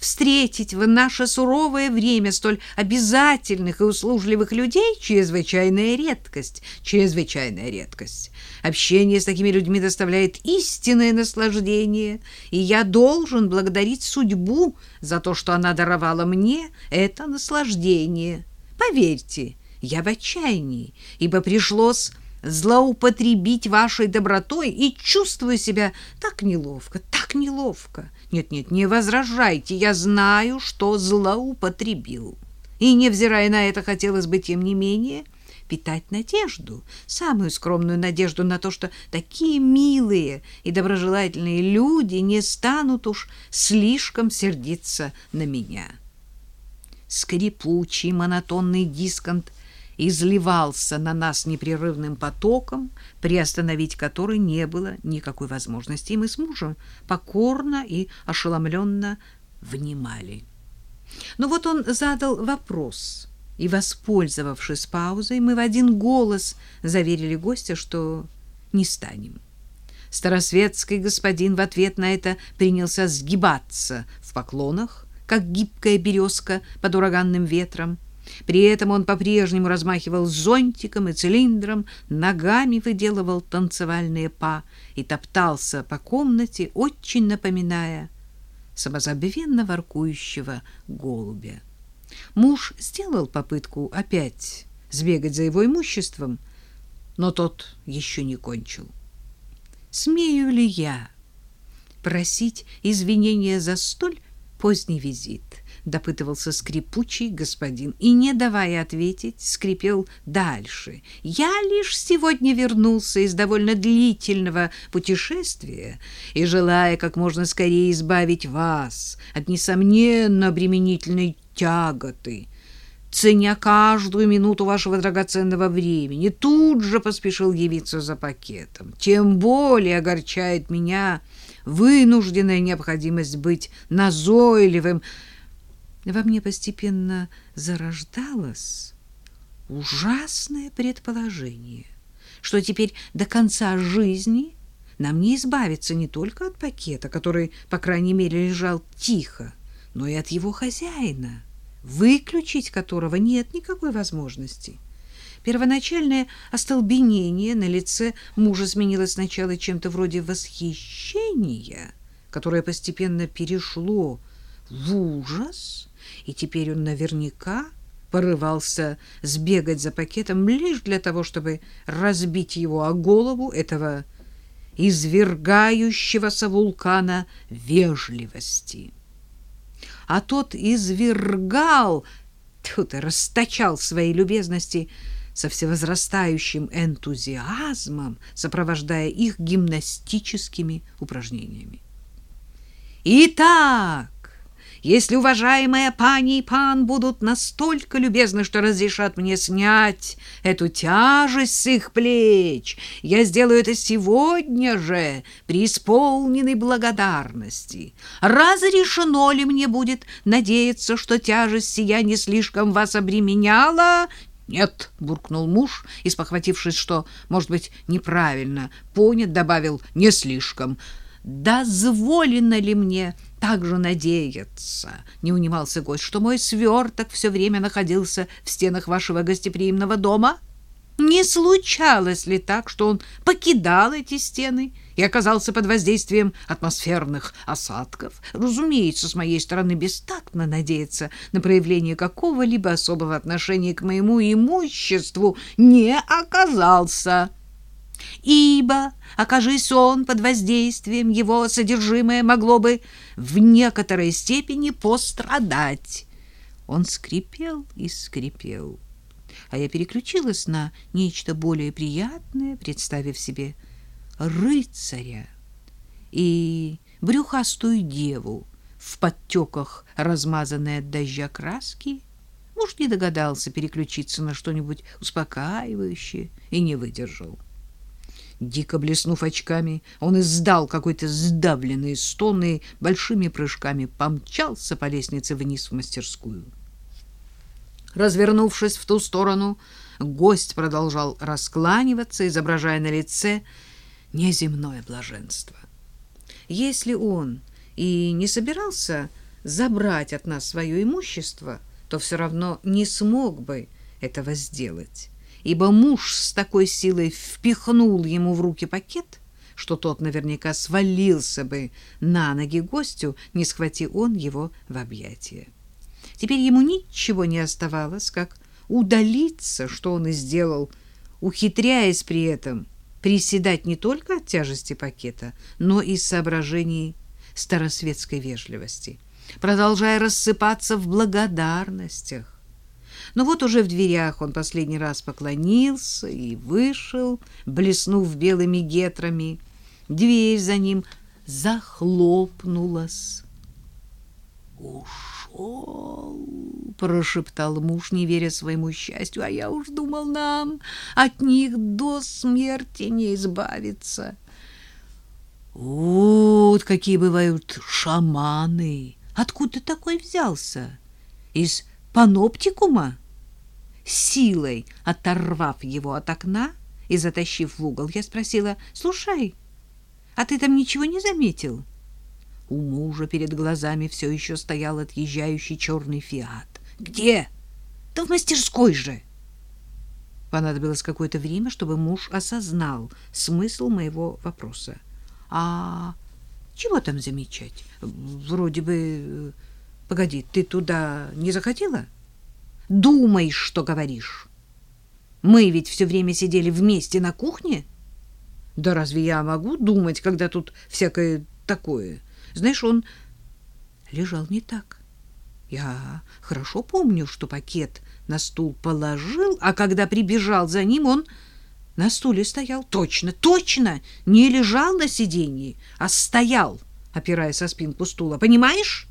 встретить в наше суровое время столь обязательных и услужливых людей — чрезвычайная редкость, чрезвычайная редкость. Общение с такими людьми доставляет истинное наслаждение, и я должен благодарить судьбу за то, что она даровала мне это наслаждение. Поверьте, я в отчаянии, ибо пришлось злоупотребить вашей добротой и чувствую себя так неловко, так неловко. Нет-нет, не возражайте, я знаю, что злоупотребил. И, невзирая на это, хотелось бы, тем не менее, питать надежду, самую скромную надежду на то, что такие милые и доброжелательные люди не станут уж слишком сердиться на меня. Скрипучий монотонный дисконт изливался на нас непрерывным потоком, приостановить который не было никакой возможности, и мы с мужем покорно и ошеломленно внимали. Но вот он задал вопрос, и, воспользовавшись паузой, мы в один голос заверили гостя, что не станем. Старосветский господин в ответ на это принялся сгибаться в поклонах, как гибкая березка под ураганным ветром, при этом он по-прежнему размахивал зонтиком и цилиндром, ногами выделывал танцевальные па и топтался по комнате, очень напоминая самозабвенно воркующего голубя. Муж сделал попытку опять сбегать за его имуществом, но тот еще не кончил. Смею ли я просить извинения за столь поздний визит? Допытывался скрипучий господин и, не давая ответить, скрипел дальше. «Я лишь сегодня вернулся из довольно длительного путешествия и, желая как можно скорее избавить вас от несомненно обременительной тяготы, ценя каждую минуту вашего драгоценного времени, тут же поспешил явиться за пакетом. Тем более огорчает меня вынужденная необходимость быть назойливым, во мне постепенно зарождалось ужасное предположение, что теперь до конца жизни нам не избавиться не только от пакета, который, по крайней мере, лежал тихо, но и от его хозяина, выключить которого нет никакой возможности. Первоначальное остолбенение на лице мужа сменилось сначала чем-то вроде восхищения, которое постепенно перешло в ужас, и теперь он наверняка порывался сбегать за пакетом лишь для того, чтобы разбить его о голову этого извергающегося вулкана вежливости. А тот извергал, тут и расточал свои любезности со всевозрастающим энтузиазмом, сопровождая их гимнастическими упражнениями. Итак, если уважаемая пани и пан будут настолько любезны, что разрешат мне снять эту тяжесть с их плеч, я сделаю это сегодня же, при исполненной благодарности. Разрешено ли мне будет надеяться, что тяжесть сия не слишком вас обременяла? Нет, буркнул муж, и спохватившись, что, может быть, неправильно понят, добавил: не слишком. Дозволено ли мне также надеяться, не унимался гость, что мой сверток все время находился в стенах вашего гостеприимного дома? Не случалось ли так, что он покидал эти стены и оказался под воздействием атмосферных осадков? Разумеется, с моей стороны бестактно надеяться на проявление какого-либо особого отношения к моему имуществу не оказался ибо, окажись он под воздействием, его содержимое могло бы в некоторой степени пострадать. Он скрипел и скрипел, а я переключилась на нечто более приятное, представив себе рыцаря и брюхастую деву в подтеках, размазанной от дождя краски. Муж не догадался переключиться на что-нибудь успокаивающее и не выдержал. Дико блеснув очками, он издал какой-то сдавленный стон и большими прыжками помчался по лестнице вниз в мастерскую. Развернувшись в ту сторону, гость продолжал раскланиваться, изображая на лице неземное блаженство. Если он и не собирался забрать от нас свое имущество, то все равно не смог бы этого сделать, ибо муж с такой силой впихнул ему в руки пакет, что тот наверняка свалился бы на ноги гостю, не схвати он его в объятия. Теперь ему ничего не оставалось, как удалиться, что он и сделал, ухитряясь при этом приседать не только от тяжести пакета, но и из соображений старосветской вежливости, продолжая рассыпаться в благодарностях. Но вот уже в дверях он последний раз поклонился и вышел, блеснув белыми гетрами. Дверь за ним захлопнулась. «Ушел!» — прошептал муж, не веря своему счастью. «А я уж думал, нам от них до смерти не избавиться». Вот какие бывают шаманы! Откуда такой взялся? Из паноптикума? Силой оторвав его от окна и затащив в угол, я спросила, «Слушай, а ты там ничего не заметил?» У мужа перед глазами все еще стоял отъезжающий черный фиат. «Где?» «Да в мастерской же!» Понадобилось какое-то время, чтобы муж осознал смысл моего вопроса. «А чего там замечать? Вроде бы... Погоди, ты туда не захотела?» «Думай, что говоришь. Мы ведь все время сидели вместе на кухне?» «Да разве я могу думать, когда тут всякое такое?» Знаешь, он лежал не так. Я хорошо помню, что пакет на стул положил, а когда прибежал за ним, он на стуле стоял. Точно, точно, не лежал на сиденье, а стоял, опираясь о спинку стула. Понимаешь?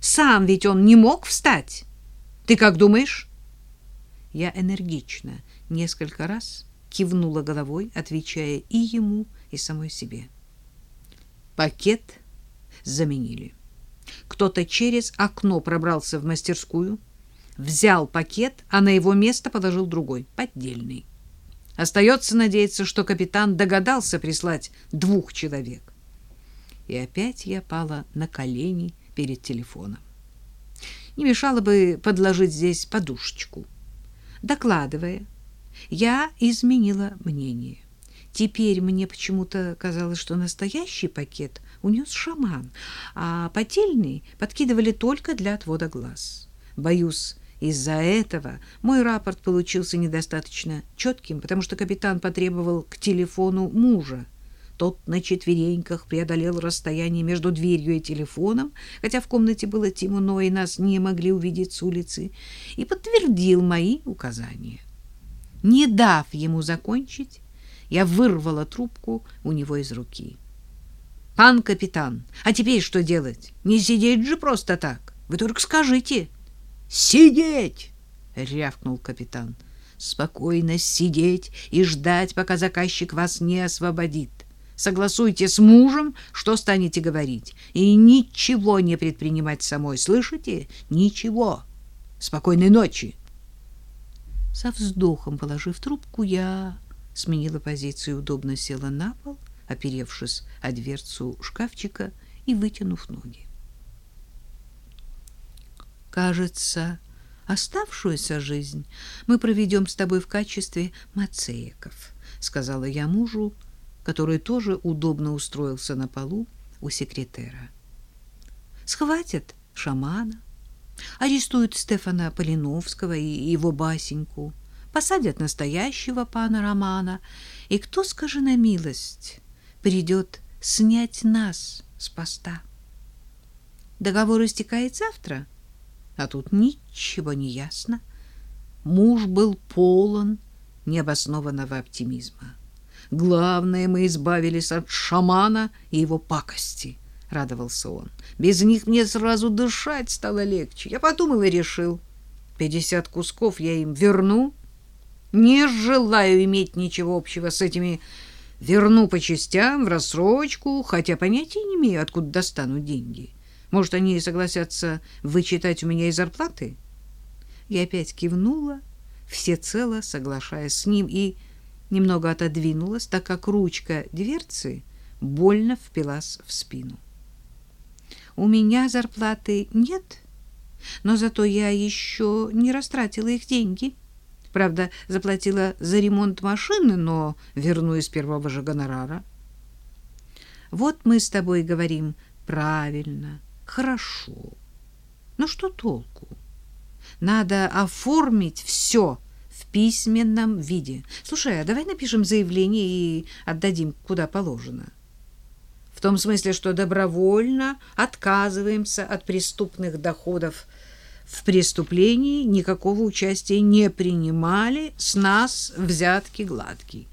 Сам ведь он не мог встать. Ты как думаешь? Я энергично несколько раз кивнула головой, отвечая и ему, и самой себе. Пакет заменили. Кто-то через окно пробрался в мастерскую, взял пакет, а на его место положил другой, поддельный. Остается надеяться, что капитан догадался прислать двух человек. И опять я пала на колени перед телефоном. Не мешало бы подложить здесь подушечку. Докладывая, я изменила мнение. Теперь мне почему-то казалось, что настоящий пакет унес шаман, а потельный подкидывали только для отвода глаз. Боюсь, из-за этого мой рапорт получился недостаточно четким, потому что капитан потребовал к телефону мужа. Тот на четвереньках преодолел расстояние между дверью и телефоном, хотя в комнате было темно, и нас не могли увидеть с улицы, и подтвердил мои указания. Не дав ему закончить, я вырвала трубку у него из руки. Пан капитан, а теперь что делать? Не сидеть же просто так. Вы только скажите. Сидеть, рявкнул капитан. Спокойно сидеть и ждать, пока заказчик вас не освободит. Согласуйте с мужем, что станете говорить, и ничего не предпринимать самой, слышите? Ничего. Спокойной ночи. Со вздохом положив трубку, я сменила позицию, удобно села на пол оперевшись о дверцу шкафчика и вытянув ноги. Кажется, оставшуюся жизнь мы проведем с тобой в качестве мацееков, сказала я мужу, который тоже удобно устроился на полу у секретера. Схватят шамана, арестуют Стефана Полиновского и его басеньку, посадят настоящего пана Романа, и кто, скажи на милость, придет снять нас с поста. Договор истекает завтра, а тут ничего не ясно. Муж был полон необоснованного оптимизма. Главное, мы избавились от шамана и его пакости, радовался он. Без них мне сразу дышать стало легче. Я подумал и решил, пятьдесят кусков я им верну. Не желаю иметь ничего общего с этими Верну по частям, в рассрочку, хотя понятия не имею, откуда достану деньги. Может, они согласятся вычитать у меня из зарплаты? Я опять кивнула, всецело соглашаясь с ним, и немного отодвинулась, так как ручка дверцы больно впилась в спину. У меня зарплаты нет, но зато я еще не растратила их деньги. Правда, заплатила за ремонт машины, но верну из первого же гонорара. Вот мы с тобой говорим правильно, хорошо. Но что толку? Надо оформить все письменном виде. Слушай, а давай напишем заявление и отдадим куда положено. В том смысле, что добровольно отказываемся от преступных доходов в преступлении, никакого участия не принимали, с нас взятки гладкие.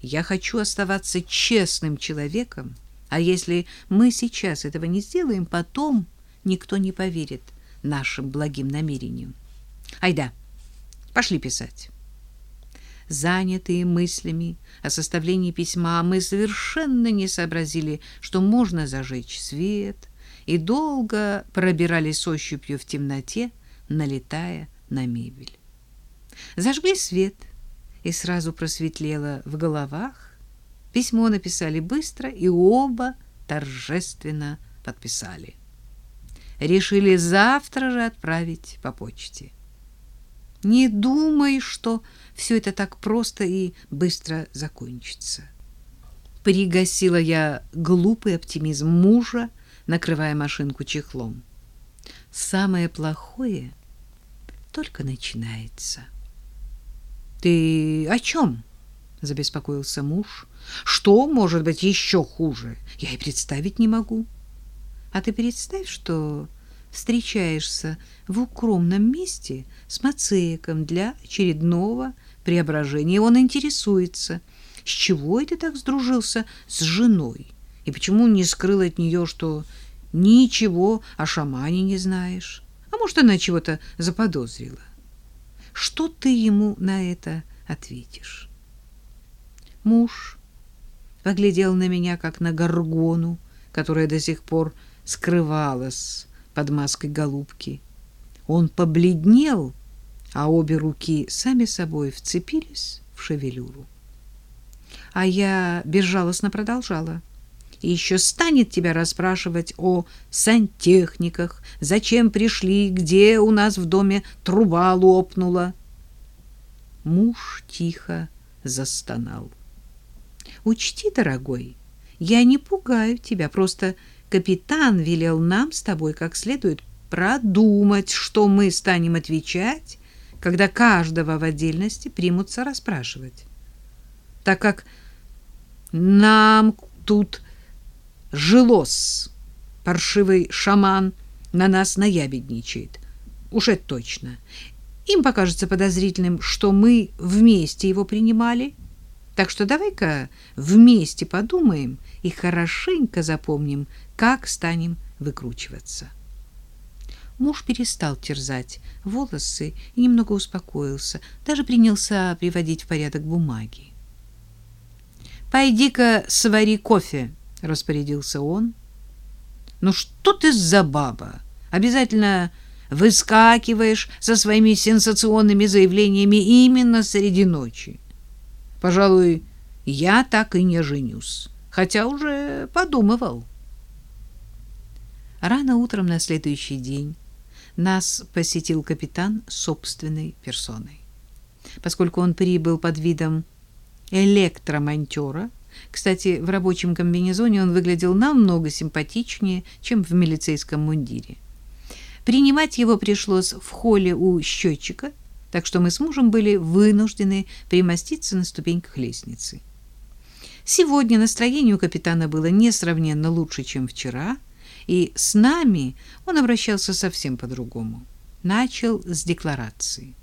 Я хочу оставаться честным человеком, а если мы сейчас этого не сделаем, потом никто не поверит нашим благим намерениям. Айда, пошли писать. Занятые мыслями о составлении письма, мы совершенно не сообразили, что можно зажечь свет, и долго пробирались ощупью в темноте, налетая на мебель. Зажгли свет, и сразу просветлело в головах. Письмо написали быстро, и оба торжественно подписали решили завтра же отправить по почте. Не думай, что все это так просто и быстро закончится. Пригасила я глупый оптимизм мужа, накрывая машинку чехлом. Самое плохое только начинается. Ты о чем? забеспокоился муж. Что может быть еще хуже? Я и представить не могу. А ты представь, что встречаешься в укромном месте с Мацеяком для очередного преображения. Он интересуется, с чего это так сдружился с женой, и почему не скрыл от нее, что ничего о шамане не знаешь. А может, она чего-то заподозрила. Что ты ему на это ответишь? Муж поглядел на меня, как на горгону, которая до сих пор скрывалась под маской голубки. Он побледнел, а обе руки сами собой вцепились в шевелюру. А я безжалостно продолжала. И еще станет тебя расспрашивать о сантехниках, зачем пришли, где у нас в доме труба лопнула. Муж тихо застонал. Учти, дорогой, я не пугаю тебя, просто капитан велел нам с тобой как следует продумать, что мы станем отвечать, когда каждого в отдельности примутся расспрашивать. Так как нам тут жилос, паршивый шаман на нас наябедничает. Уж это точно. Им покажется подозрительным, что мы вместе его принимали. Так что давай-ка вместе подумаем и хорошенько запомним, как станем выкручиваться. Муж перестал терзать волосы и немного успокоился, даже принялся приводить в порядок бумаги. «Пойди-ка свари кофе», — распорядился он. «Ну что ты за баба? Обязательно выскакиваешь со своими сенсационными заявлениями именно среди ночи. Пожалуй, я так и не женюсь, хотя уже подумывал». Рано утром на следующий день нас посетил капитан собственной персоной. Поскольку он прибыл под видом электромонтера, кстати, в рабочем комбинезоне он выглядел намного симпатичнее, чем в милицейском мундире. Принимать его пришлось в холле у счетчика, так что мы с мужем были вынуждены примоститься на ступеньках лестницы. Сегодня настроение у капитана было несравненно лучше, чем вчера — и с нами он обращался совсем по-другому. Начал с декларации.